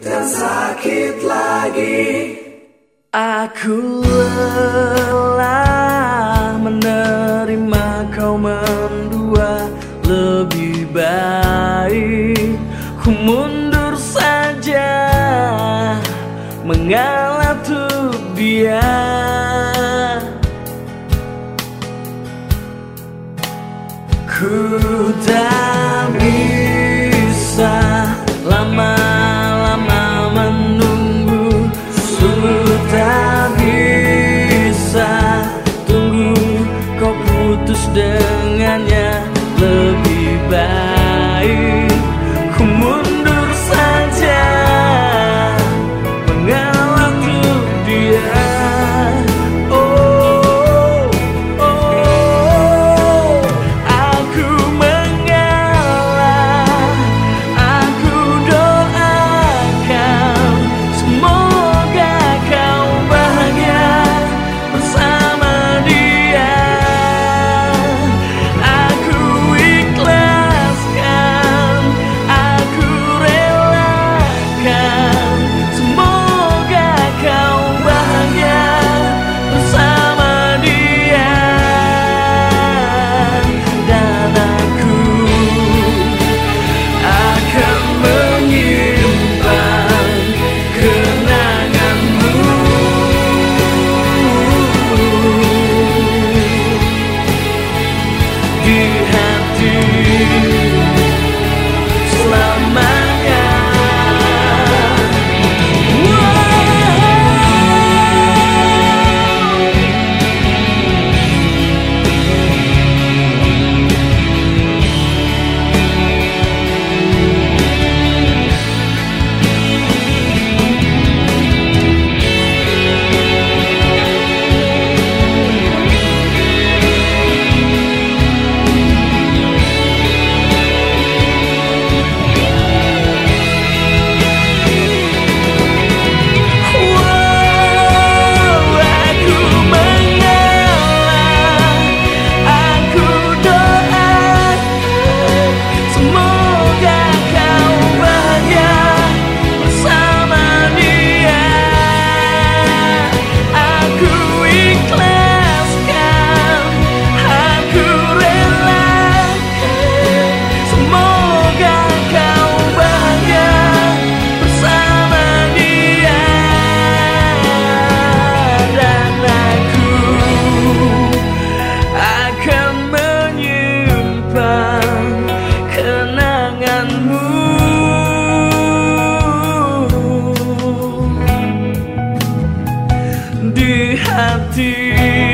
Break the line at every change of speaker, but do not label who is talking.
dan sakit lagi.
Aku lelah menerima kau mendua. Lebih baik ku mundur saja. Mengalah tuh dia. Ku tak you have to denganmu di hati.